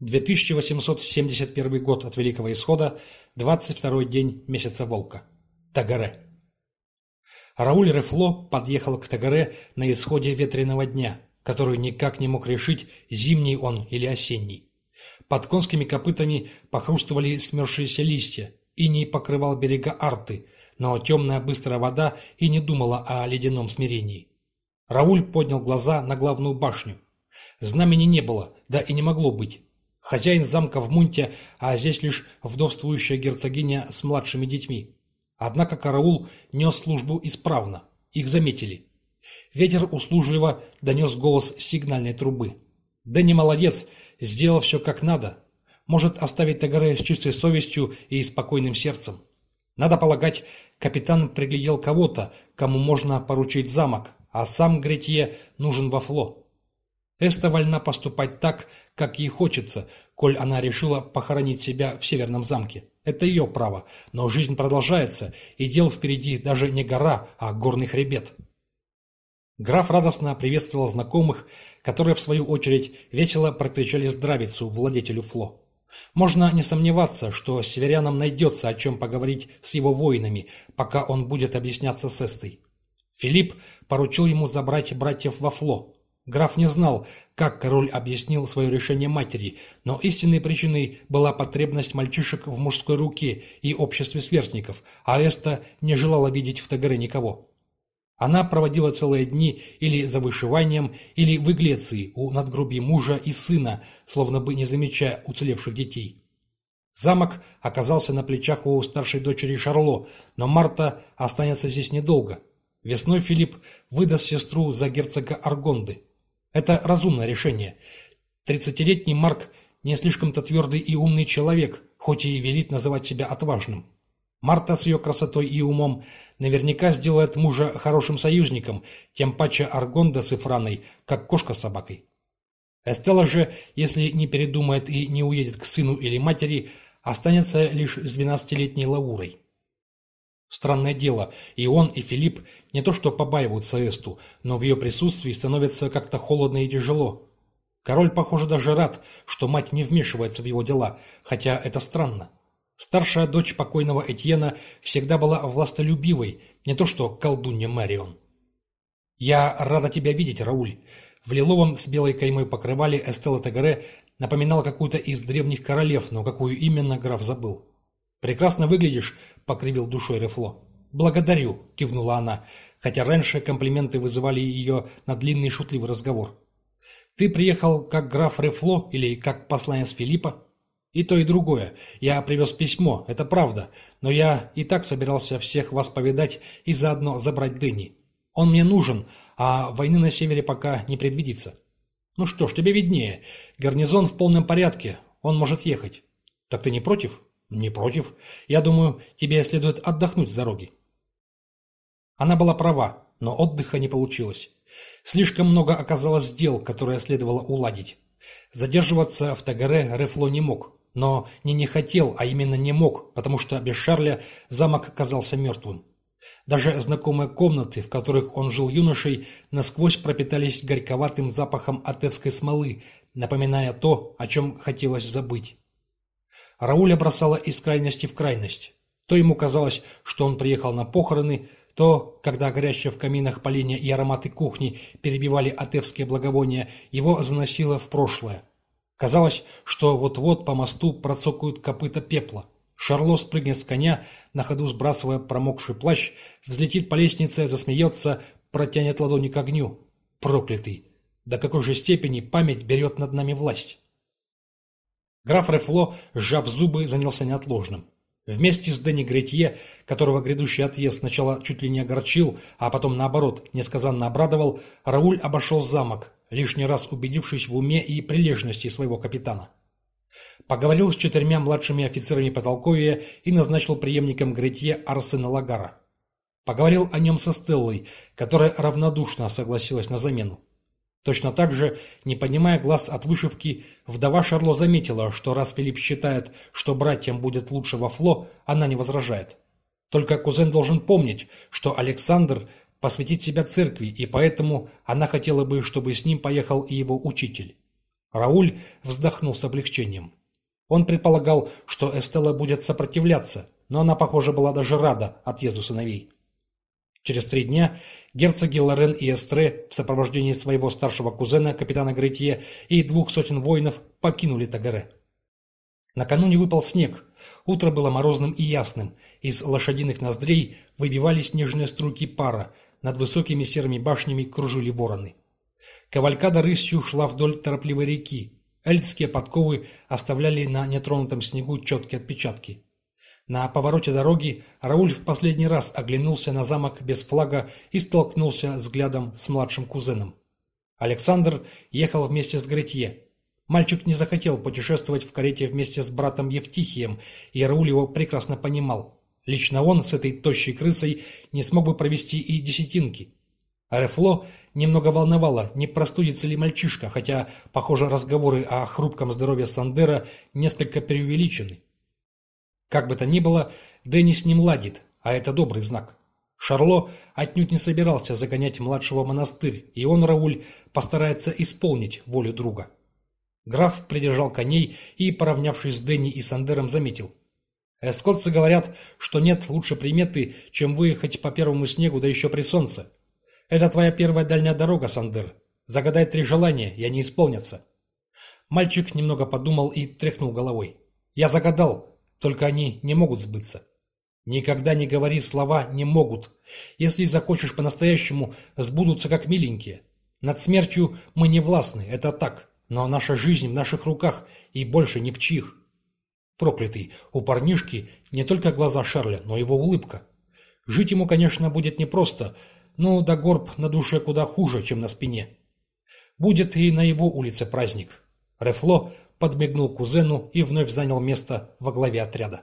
2871 год от Великого Исхода, 22 день месяца Волка. Тагаре. Рауль Рефло подъехал к Тагаре на исходе ветреного дня, который никак не мог решить, зимний он или осенний. Под конскими копытами похрустывали смерзшиеся листья, и не покрывал берега арты, но темная быстрая вода и не думала о ледяном смирении. Рауль поднял глаза на главную башню. Знамени не было, да и не могло быть. Хозяин замка в Мунте, а здесь лишь вдовствующая герцогиня с младшими детьми. Однако караул нес службу исправно. Их заметили. Ветер услужливо донес голос сигнальной трубы. Да не молодец, сделал все как надо. Может оставить Тагаре с чистой совестью и спокойным сердцем. Надо полагать, капитан приглядел кого-то, кому можно поручить замок, а сам Гретье нужен во фло. Эста вольна поступать так, как ей хочется, коль она решила похоронить себя в северном замке. Это ее право, но жизнь продолжается, и дел впереди даже не гора, а горный хребет. Граф радостно приветствовал знакомых, которые, в свою очередь, весело прокричали здравицу владетелю Фло. Можно не сомневаться, что северянам найдется о чем поговорить с его воинами, пока он будет объясняться с Эстой. Филипп поручил ему забрать братьев во Фло, Граф не знал, как король объяснил свое решение матери, но истинной причиной была потребность мальчишек в мужской руке и обществе сверстников, а Эста не желала видеть в Тагаре никого. Она проводила целые дни или за вышиванием, или в Иглеции у надгробий мужа и сына, словно бы не замечая уцелевших детей. Замок оказался на плечах у старшей дочери Шарло, но Марта останется здесь недолго. Весной Филипп выдаст сестру за герцога Аргонды. Это разумное решение. Тридцатилетний Марк не слишком-то твердый и умный человек, хоть и велит называть себя отважным. Марта с ее красотой и умом наверняка сделает мужа хорошим союзником, тем паче Аргонда с Ифраной, как кошка с собакой. Эстелла же, если не передумает и не уедет к сыну или матери, останется лишь с двенадцатилетней Лаурой. Странное дело, и он, и Филипп не то что побаиваются Эсту, но в ее присутствии становится как-то холодно и тяжело. Король, похоже, даже рад, что мать не вмешивается в его дела, хотя это странно. Старшая дочь покойного Этьена всегда была властолюбивой, не то что колдунья Марион. «Я рада тебя видеть, Рауль». В лиловом с белой каймой покрывале Эстелла Тагаре напоминал какую-то из древних королев, но какую именно граф забыл. «Прекрасно выглядишь», — покривил душой Рефло. «Благодарю», — кивнула она, хотя раньше комплименты вызывали ее на длинный шутливый разговор. «Ты приехал как граф Рефло или как посланец Филиппа?» «И то, и другое. Я привез письмо, это правда, но я и так собирался всех вас повидать и заодно забрать Дэнни. Он мне нужен, а войны на севере пока не предвидится». «Ну что ж, тебе виднее. Гарнизон в полном порядке, он может ехать». «Так ты не против?» «Не против. Я думаю, тебе следует отдохнуть с дороги». Она была права, но отдыха не получилось. Слишком много оказалось дел, которые следовало уладить. Задерживаться в Тагаре Рефло не мог, но не не хотел, а именно не мог, потому что без Шарля замок оказался мертвым. Даже знакомые комнаты, в которых он жил юношей, насквозь пропитались горьковатым запахом атевской смолы, напоминая то, о чем хотелось забыть. Рауля бросала из крайности в крайность. То ему казалось, что он приехал на похороны, то, когда горящие в каминах поленья и ароматы кухни перебивали атевские благовония, его заносило в прошлое. Казалось, что вот-вот по мосту процокают копыта пепла. Шарло спрыгнет с коня, на ходу сбрасывая промокший плащ, взлетит по лестнице, засмеется, протянет ладони к огню. Проклятый! До какой же степени память берет над нами власть? Граф Рефло, сжав зубы, занялся неотложным. Вместе с Дэнни Гретье, которого грядущий отъезд сначала чуть ли не огорчил, а потом, наоборот, несказанно обрадовал, Рауль обошел замок, лишний раз убедившись в уме и прилежности своего капитана. Поговорил с четырьмя младшими офицерами потолковья и назначил преемником Гретье Арсена Лагара. Поговорил о нем со Стеллой, которая равнодушно согласилась на замену. Точно так же, не поднимая глаз от вышивки, вдова Шарло заметила, что раз Филипп считает, что братьям будет лучше во Фло, она не возражает. Только кузен должен помнить, что Александр посвятит себя церкви, и поэтому она хотела бы, чтобы с ним поехал и его учитель. Рауль вздохнул с облегчением. Он предполагал, что Эстелла будет сопротивляться, но она, похоже, была даже рада отъезду сыновей. Через три дня герцоги Лорен и Эстре в сопровождении своего старшего кузена, капитана Гретье, и двух сотен воинов покинули Тагаре. Накануне выпал снег. Утро было морозным и ясным. Из лошадиных ноздрей выбивались нежные струйки пара. Над высокими серыми башнями кружили вороны. Кавалькада рысью шла вдоль торопливой реки. Эльдские подковы оставляли на нетронутом снегу четкие отпечатки. На повороте дороги Рауль в последний раз оглянулся на замок без флага и столкнулся взглядом с младшим кузеном. Александр ехал вместе с Гретье. Мальчик не захотел путешествовать в карете вместе с братом Евтихием, и Рауль его прекрасно понимал. Лично он с этой тощей крысой не смог бы провести и десятинки. Рефло немного волновало, не простудится ли мальчишка, хотя, похоже, разговоры о хрупком здоровье Сандера несколько преувеличены. Как бы то ни было, Дэнни с ним ладит, а это добрый знак. Шарло отнюдь не собирался загонять младшего в монастырь, и он, Рауль, постарается исполнить волю друга. Граф придержал коней и, поравнявшись с Дэнни и Сандером, заметил. «Эскотцы говорят, что нет лучше приметы, чем выехать по первому снегу, да еще при солнце. Это твоя первая дальняя дорога, Сандер. Загадай три желания, и они исполнятся». Мальчик немного подумал и тряхнул головой. «Я загадал, только они не могут сбыться». «Никогда не говори слова «не могут». Если захочешь по-настоящему, сбудутся как миленькие. Над смертью мы не властны, это так. Но наша жизнь в наших руках и больше ни в чьих. Проклятый, у парнишки не только глаза Шарля, но и его улыбка. Жить ему, конечно, будет непросто, но да горб на душе куда хуже, чем на спине. Будет и на его улице праздник. Рефло подмигнул кузену и вновь занял место во главе отряда.